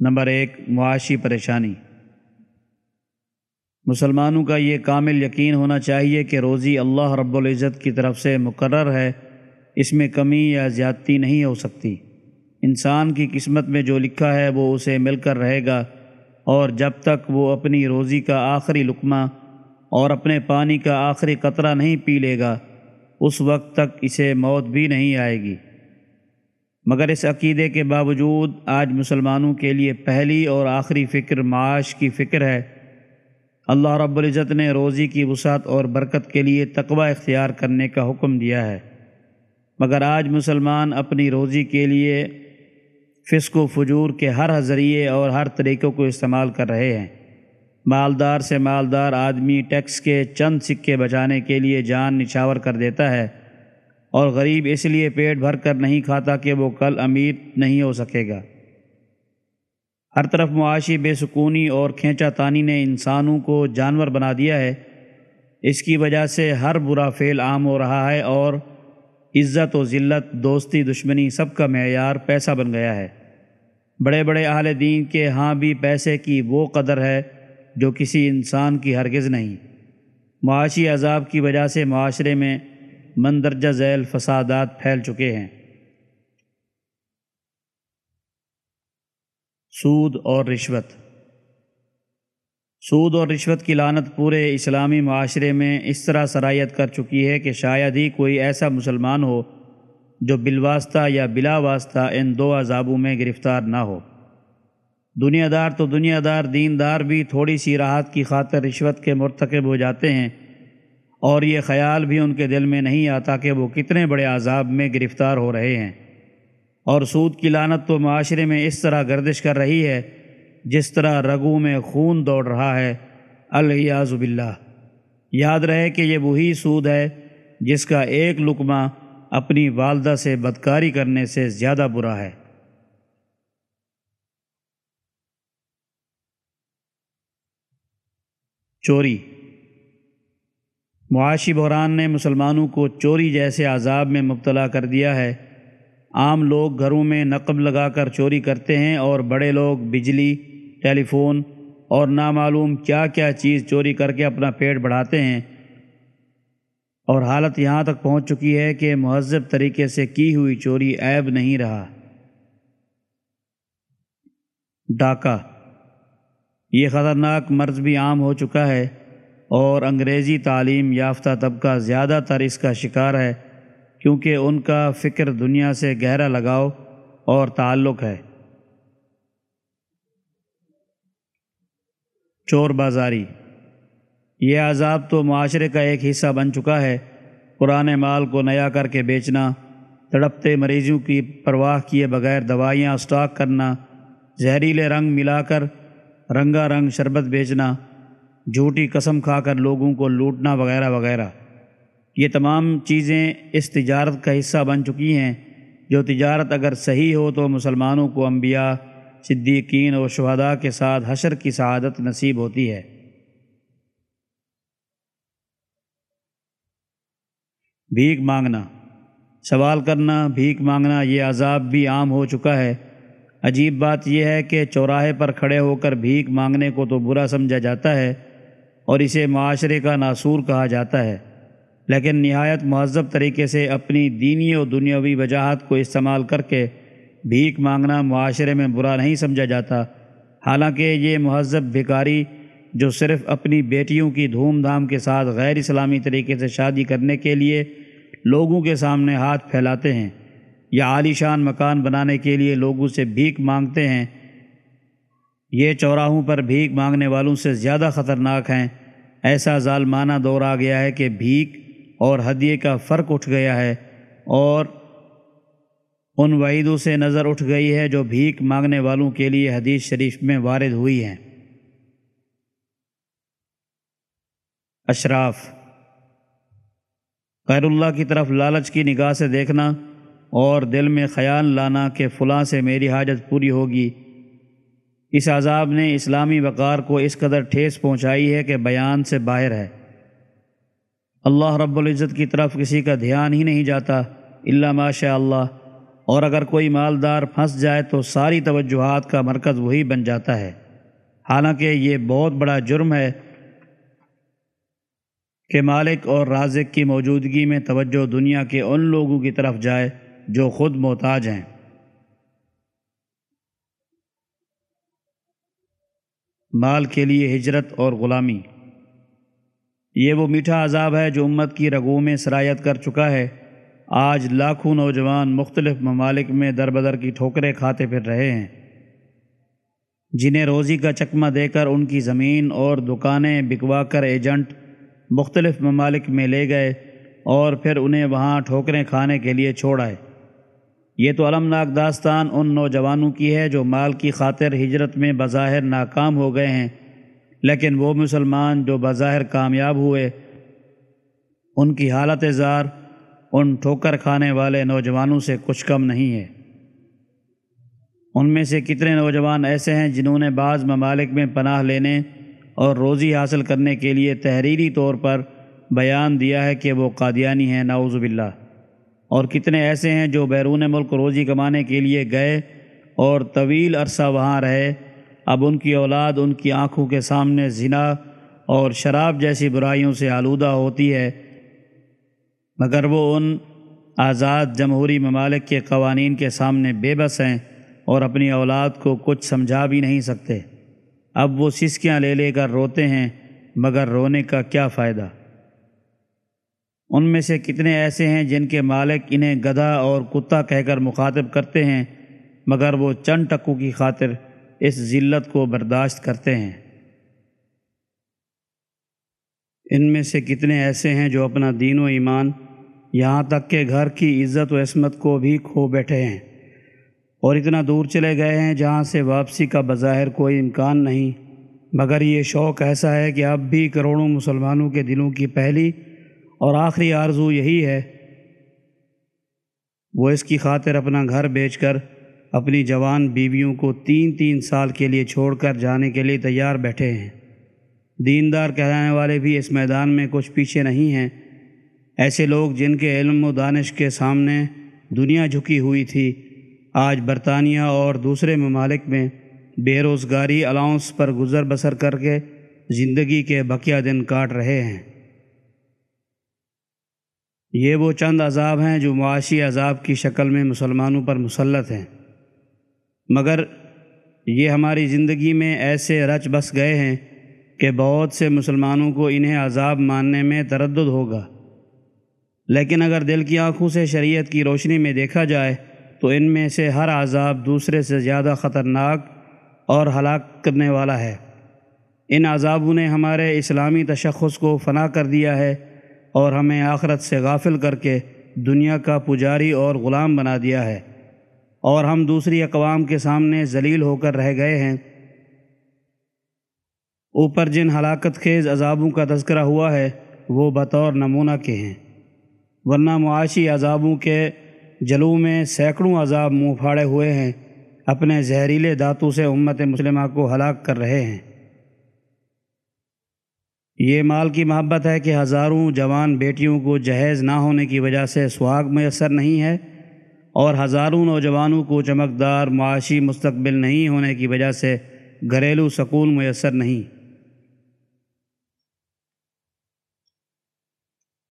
Number ایک، معاشی پریشانی۔ مسلمانوں کا یہ کامل یقین ہونا چاہیے کہ روزی اللہ رب العزت کی طرف سے مقرر ہے، اس میں کمی یا زیادتی نہیں ہو سکتی۔ انسان کی قسمت میں جو لکھا ہے، وہ اسے مل کر رہے گا، اور جب تک وہ اپنی روزی کا آخری لقمہ اور اپنے پانی کا آخری قطرہ نہیں پی لے گا، اس وقت تک اسے موت بھی نہیں آئے گی۔ مگر اس عقیدے کے باوجود آج مسلمانوں کے لیے پہلی اور آخری فکر معاش کی فکر ہے۔ اللہ رب العزت نے روزی کی وسعت اور برکت کے لیے تقوی اختیار کرنے کا حکم دیا ہے۔ مگر آج مسلمان اپنی روزی کے لیے فسق و فجور کے ہر ذریعے اور ہر طریقوں کو استعمال کر رہے ہیں۔ مالدار سے مالدار آدمی ٹیکس کے چند سکے بچانے کے لیے جان نچھاور کر دیتا ہے۔ اور غریب اس لیے پیٹ بھر کر نہیں کھاتا کہ وہ کل امیر نہیں ہو سکے گا۔ ہر طرف معاشی بے سکونی اور کھینچا تانی نے انسانوں کو جانور بنا دیا ہے۔ اس کی وجہ سے ہر برا فعل عام ہو رہا ہے اور عزت و ذلت، دوستی، دشمنی سب کا معیار پیسہ بن گیا ہے۔ بڑے بڑے اہل دین کے ہاں بھی پیسے کی وہ قدر ہے جو کسی انسان کی ہرگز نہیں۔ معاشی عذاب کی وجہ سے معاشرے میں مندرجہ ذیل فسادات پھیل چکے ہیں۔ سود اور رشوت۔ سود اور رشوت کی لانت پورے اسلامی معاشرے میں اس طرح سرایت کر چکی ہے کہ شاید ہی کوئی ایسا مسلمان ہو جو بالواسطہ یا بلا واسطہ ان دو عذابوں میں گرفتار نہ ہو۔ دنیا دار تو دنیا دار، دین دار بھی تھوڑی سی راحت کی خاطر رشوت کے مرتکب ہو جاتے ہیں۔ اور یہ خیال بھی ان کے دل میں نہیں آتا کہ وہ کتنے بڑے عذاب میں گرفتار ہو رہے ہیں۔ اور سود کی لانت تو معاشرے میں اس طرح گردش کر رہی ہے جس طرح رگو میں خون دوڑ رہا ہے۔ الیاز باللہ۔ یاد رہے کہ یہ وہی سود ہے جس کا ایک لقمہ اپنی والدہ سے بدکاری کرنے سے زیادہ برا ہے۔ چوری۔ معاشی بحران نے مسلمانوں کو چوری جیسے عذاب میں مبتلا کر دیا ہے۔ عام لوگ گھروں میں نقب لگا کر چوری کرتے ہیں اور بڑے لوگ بجلی ٹیلی فون اور نامعلوم کیا کیا چیز چوری کر کے اپنا پیٹ بڑھاتے ہیں۔ اور حالت یہاں تک پہنچ چکی ہے کہ مہذب طریقے سے کی ہوئی چوری عیب نہیں رہا۔ ڈاکہ۔ یہ خطرناک مرض بھی عام ہو چکا ہے۔ اور انگریزی تعلیم یافتہ طبقہ زیادہ تر اس کا شکار ہے، کیونکہ ان کا فکر دنیا سے گہرا لگاؤ اور تعلق ہے۔ چور بازاری۔ یہ عذاب تو معاشرے کا ایک حصہ بن چکا ہے۔ پرانے مال کو نیا کر کے بیچنا، تڑپتے مریضوں کی پرواہ کیے بغیر دوائیاں اسٹاک کرنا، زہریلے رنگ ملا کر رنگا رنگ شربت بیچنا جھوٹی قسم کھا کر لوگوں کو لوٹنا وغیرہ وغیرہ۔ یہ تمام چیزیں اس تجارت کا حصہ بن چکی ہیں۔ جو تجارت اگر صحیح ہو تو مسلمانوں کو انبیاء، صدیقین و شہداء کے ساتھ حشر کی سعادت نصیب ہوتی ہے۔ بھیک مانگنا۔ سوال کرنا، بھیک مانگنا، یہ عذاب بھی عام ہو چکا ہے۔ عجیب بات یہ ہے کہ چوراہے پر کھڑے ہو کر بھیک مانگنے کو تو برا سمجھا جاتا ہے۔ اور اسے معاشرے کا ناصور کہا جاتا ہے۔ لیکن نہایت مہذب طریقے سے اپنی دینی و دنیاوی وجاہت کو استعمال کر کے بھیک مانگنا معاشرے میں برا نہیں سمجھا جاتا۔ حالانکہ یہ مہذب بھکاری جو صرف اپنی بیٹیوں کی دھوم دھام کے ساتھ غیر اسلامی طریقے سے شادی کرنے کے لیے لوگوں کے سامنے ہاتھ پھیلاتے ہیں یا عالی شان مکان بنانے کے لیے لوگوں سے بھیک مانگتے ہیں یہ چوراہوں پر بھیک مانگنے والوں سے زیادہ خطرناک ہیں۔ ایسا ظالمانہ دور آ گیا ہے کہ بھیک اور ہدیے کا فرق اٹھ گیا ہے اور ان وعیدوں سے نظر اٹھ گئی ہے جو بھیک مانگنے والوں کے لیے حدیث شریف میں وارد ہوئی ہیں۔ اشراف غیر اللہ کی طرف لالچ کی نگاہ سے دیکھنا اور دل میں خیال لانا کہ فلاں سے میری حاجت پوری ہوگی۔ اس عذاب نے اسلامی وقار کو اس قدر ٹھیس پہنچائی ہے کہ بیان سے باہر ہے۔ اللہ رب العزت کی طرف کسی کا دھیان ہی نہیں جاتا اللہ ماشاء اللہ، اور اگر کوئی مالدار پھنس جائے تو ساری توجہات کا مرکز وہی بن جاتا ہے۔ حالانکہ یہ بہت بڑا جرم ہے کہ مالک اور رازق کی موجودگی میں توجہ دنیا کے ان لوگوں کی طرف جائے جو خود محتاج ہیں۔ مال کے لیے ہجرت اور غلامی۔ یہ وہ میٹھا عذاب ہے جو امت کی رگوں میں سرایت کر چکا ہے۔ آج لاکھوں نوجوان مختلف ممالک میں در بدر کی ٹھوکریں کھاتے پھر رہے ہیں۔ جنہیں روزی کا چکمہ دے کر ان کی زمین اور دکانیں بکوا کر ایجنٹ مختلف ممالک میں لے گئے اور پھر انہیں وہاں ٹھوکریں کھانے کے لیے چھوڑ آئے۔ یہ تو المناک داستان ان نوجوانوں کی ہے جو مال کی خاطر ہجرت میں بظاہر ناکام ہو گئے ہیں، لیکن وہ مسلمان جو بظاہر کامیاب ہوئے۔ ان کی حالت زار، ان ٹھوکر کھانے والے نوجوانوں سے کچھ کم نہیں ہے۔ ان میں سے کتنے نوجوان ایسے ہیں جنہوں نے بعض ممالک میں پناہ لینے اور روزی حاصل کرنے کے لیے تحریری طور پر بیان دیا ہے کہ وہ قادیانی ہیں، نعوذ باللہ۔ اور کتنے ایسے ہیں جو بیرون ملک روزی کمانے کے لیے گئے اور طویل عرصہ وہاں رہے۔ اب ان کی اولاد ان کی آنکھوں کے سامنے زنا اور شراب جیسی برائیوں سے آلودہ ہوتی ہے، مگر وہ ان آزاد جمہوری ممالک کے قوانین کے سامنے بے بس ہیں اور اپنی اولاد کو کچھ سمجھا بھی نہیں سکتے۔ اب وہ سسکیاں لے لے کر روتے ہیں، مگر رونے کا کیا فائدہ؟ ان میں سے کتنے ایسے ہیں جن کے مالک انہیں گدھا اور کتا کہہ کر مخاطب کرتے ہیں، مگر وہ چند ٹکو کی خاطر اس ذلت کو برداشت کرتے ہیں۔ ان میں سے کتنے ایسے ہیں جو اپنا دین و ایمان یہاں تک کہ گھر کی عزت و عصمت کو بھی کھو بیٹھے ہیں اور اتنا دور چلے گئے ہیں جہاں سے واپسی کا بظاہر کوئی امکان نہیں۔ مگر یہ شوق ایسا ہے کہ اب بھی کروڑوں مسلمانوں کے دلوں کی پہلی اور آخری آرزو یہی ہے، وہ اس کی خاطر اپنا گھر بیچ کر اپنی جوان بیویوں کو تین تین سال کے لیے چھوڑ کر جانے کے لیے تیار بیٹھے ہیں۔ دیندار کہلانے والے بھی اس میدان میں کچھ پیچھے نہیں ہیں۔ ایسے لوگ جن کے علم و دانش کے سامنے دنیا جھکی ہوئی تھی، آج برطانیہ اور دوسرے ممالک میں بے روزگاری الاؤنس پر گزر بسر کر کے زندگی کے بقیہ دن کاٹ رہے ہیں۔ یہ وہ چند عذاب ہیں جو معاشی عذاب کی شکل میں مسلمانوں پر مسلط ہیں۔ مگر یہ ہماری زندگی میں ایسے رچ بس گئے ہیں کہ بہت سے مسلمانوں کو انہیں عذاب ماننے میں تردد ہوگا۔ لیکن اگر دل کی آنکھوں سے شریعت کی روشنی میں دیکھا جائے تو ان میں سے ہر عذاب دوسرے سے زیادہ خطرناک اور ہلاک کرنے والا ہے۔ ان عذابوں نے ہمارے اسلامی تشخص کو فنا کر دیا ہے اور ہمیں آخرت سے غافل کر کے دنیا کا پجاری اور غلام بنا دیا ہے۔ اور ہم دوسری اقوام کے سامنے ذلیل ہو کر رہ گئے ہیں۔ اوپر جن ہلاکت خیز عذابوں کا تذکرہ ہوا ہے، وہ بطور نمونہ کے ہیں۔ ورنہ معاشی عذابوں کے جلو میں سینکڑوں عذاب منہ پھاڑے ہوئے ہیں، اپنے زہریلے داتوں سے امت مسلمہ کو ہلاک کر رہے ہیں۔ یہ مال کی محبت ہے کہ ہزاروں جوان بیٹیوں کو جہیز نہ ہونے کی وجہ سے سہاگ میسر نہیں ہے اور ہزاروں نوجوانوں کو چمکدار معاشی مستقبل نہیں ہونے کی وجہ سے گھریلو سکون میسر نہیں۔